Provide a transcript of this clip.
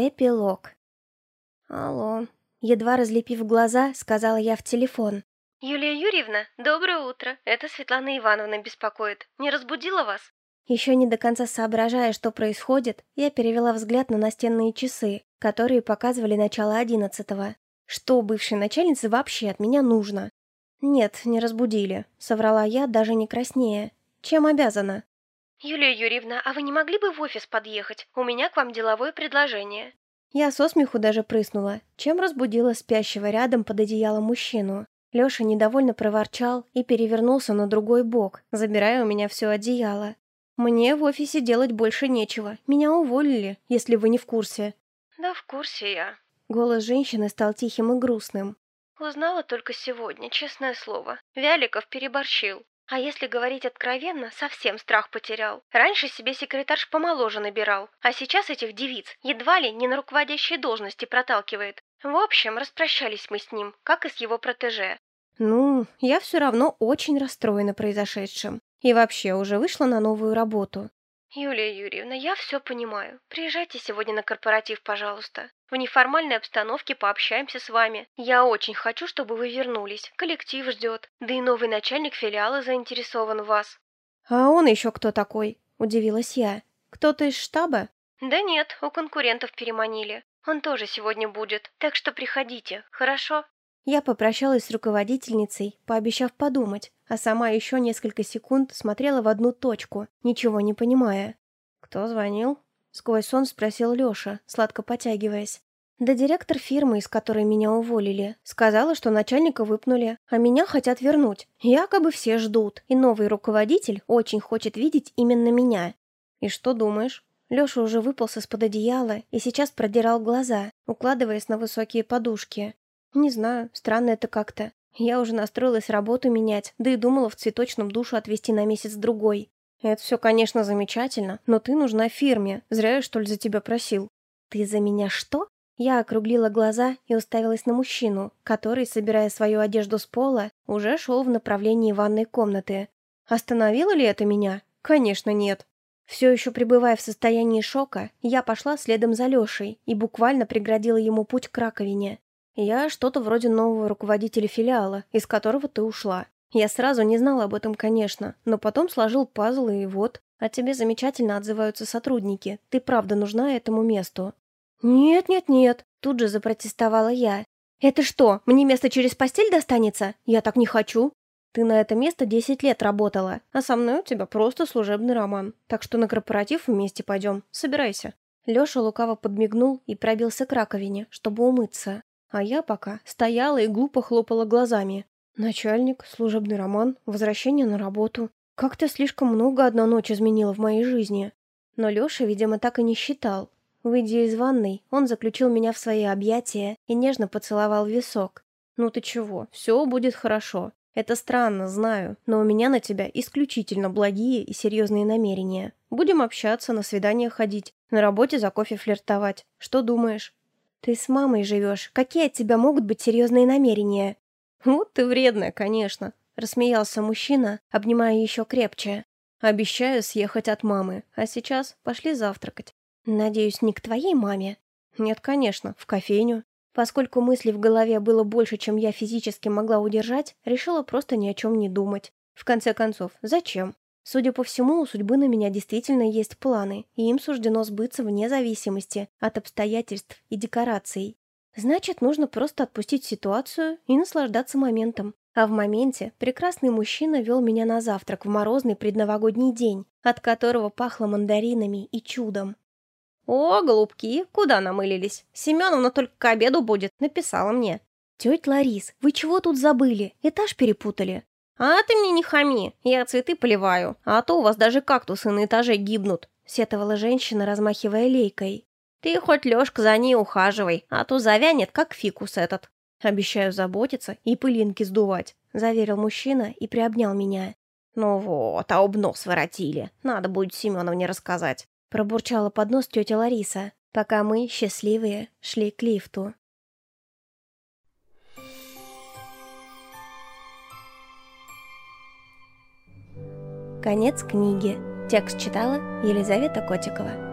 Эпилог. «Алло». Едва разлепив глаза, сказала я в телефон. «Юлия Юрьевна, доброе утро. Это Светлана Ивановна беспокоит. Не разбудила вас?» Еще не до конца соображая, что происходит, я перевела взгляд на настенные часы, которые показывали начало одиннадцатого. Что бывшей начальнице вообще от меня нужно? «Нет, не разбудили», — соврала я, даже не краснее. «Чем обязана?» «Юлия Юрьевна, а вы не могли бы в офис подъехать? У меня к вам деловое предложение». Я со смеху даже прыснула, чем разбудила спящего рядом под одеялом мужчину. Лёша недовольно проворчал и перевернулся на другой бок, забирая у меня все одеяло. «Мне в офисе делать больше нечего. Меня уволили, если вы не в курсе». «Да в курсе я». Голос женщины стал тихим и грустным. «Узнала только сегодня, честное слово. Вяликов переборщил. А если говорить откровенно, совсем страх потерял. Раньше себе секретарш помоложе набирал, а сейчас этих девиц едва ли не на руководящие должности проталкивает. В общем, распрощались мы с ним, как и с его протеже. Ну, я все равно очень расстроена произошедшим. И вообще уже вышла на новую работу. «Юлия Юрьевна, я все понимаю. Приезжайте сегодня на корпоратив, пожалуйста. В неформальной обстановке пообщаемся с вами. Я очень хочу, чтобы вы вернулись. Коллектив ждет. Да и новый начальник филиала заинтересован в вас». «А он еще кто такой?» – удивилась я. «Кто-то из штаба?» «Да нет, у конкурентов переманили. Он тоже сегодня будет, так что приходите, хорошо?» Я попрощалась с руководительницей, пообещав подумать, а сама еще несколько секунд смотрела в одну точку, ничего не понимая. «Кто звонил?» — сквозь сон спросил Леша, сладко потягиваясь. «Да директор фирмы, из которой меня уволили, сказала, что начальника выпнули, а меня хотят вернуть. Якобы все ждут, и новый руководитель очень хочет видеть именно меня. И что думаешь?» Леша уже выполз из-под одеяла и сейчас продирал глаза, укладываясь на высокие подушки. Не знаю, странно это как-то. Я уже настроилась работу менять, да и думала в цветочном душу отвезти на месяц-другой. Это все, конечно, замечательно, но ты нужна фирме. Зря я, что ли, за тебя просил. Ты за меня что? Я округлила глаза и уставилась на мужчину, который, собирая свою одежду с пола, уже шел в направлении ванной комнаты. Остановило ли это меня? Конечно, нет. Все еще пребывая в состоянии шока, я пошла следом за Лешей и буквально преградила ему путь к раковине. Я что-то вроде нового руководителя филиала, из которого ты ушла. Я сразу не знала об этом, конечно, но потом сложил пазл и вот. О тебе замечательно отзываются сотрудники. Ты правда нужна этому месту. Нет, нет, нет, тут же запротестовала я. Это что, мне место через постель достанется? Я так не хочу. Ты на это место 10 лет работала, а со мной у тебя просто служебный роман. Так что на корпоратив вместе пойдем. Собирайся. Леша лукаво подмигнул и пробился к раковине, чтобы умыться. А я пока стояла и глупо хлопала глазами. Начальник, служебный роман, возвращение на работу. Как-то слишком много одна ночь изменила в моей жизни. Но Леша, видимо, так и не считал. Выйдя из ванной, он заключил меня в свои объятия и нежно поцеловал висок. «Ну ты чего, все будет хорошо. Это странно, знаю, но у меня на тебя исключительно благие и серьезные намерения. Будем общаться, на свидания ходить, на работе за кофе флиртовать. Что думаешь?» «Ты с мамой живешь. Какие от тебя могут быть серьезные намерения?» «Вот ты вредная, конечно», — рассмеялся мужчина, обнимая еще крепче. «Обещаю съехать от мамы, а сейчас пошли завтракать». «Надеюсь, не к твоей маме?» «Нет, конечно, в кофейню». Поскольку мыслей в голове было больше, чем я физически могла удержать, решила просто ни о чем не думать. В конце концов, зачем? Судя по всему, у судьбы на меня действительно есть планы, и им суждено сбыться вне зависимости от обстоятельств и декораций. Значит, нужно просто отпустить ситуацию и наслаждаться моментом. А в моменте прекрасный мужчина вел меня на завтрак в морозный предновогодний день, от которого пахло мандаринами и чудом. «О, голубки, куда намылились? Семеновна только к обеду будет, написала мне». «Тетя Ларис, вы чего тут забыли? Этаж перепутали?» «А ты мне не хами, я цветы поливаю, а то у вас даже кактусы на этаже гибнут», — сетовала женщина, размахивая лейкой. «Ты хоть, Лёшка, за ней ухаживай, а то завянет, как фикус этот». «Обещаю заботиться и пылинки сдувать», — заверил мужчина и приобнял меня. «Ну вот, а обнос воротили. Надо будет Семеновне рассказать», — пробурчала под нос тетя Лариса, пока мы, счастливые, шли к лифту. Конец книги. Текст читала Елизавета Котикова.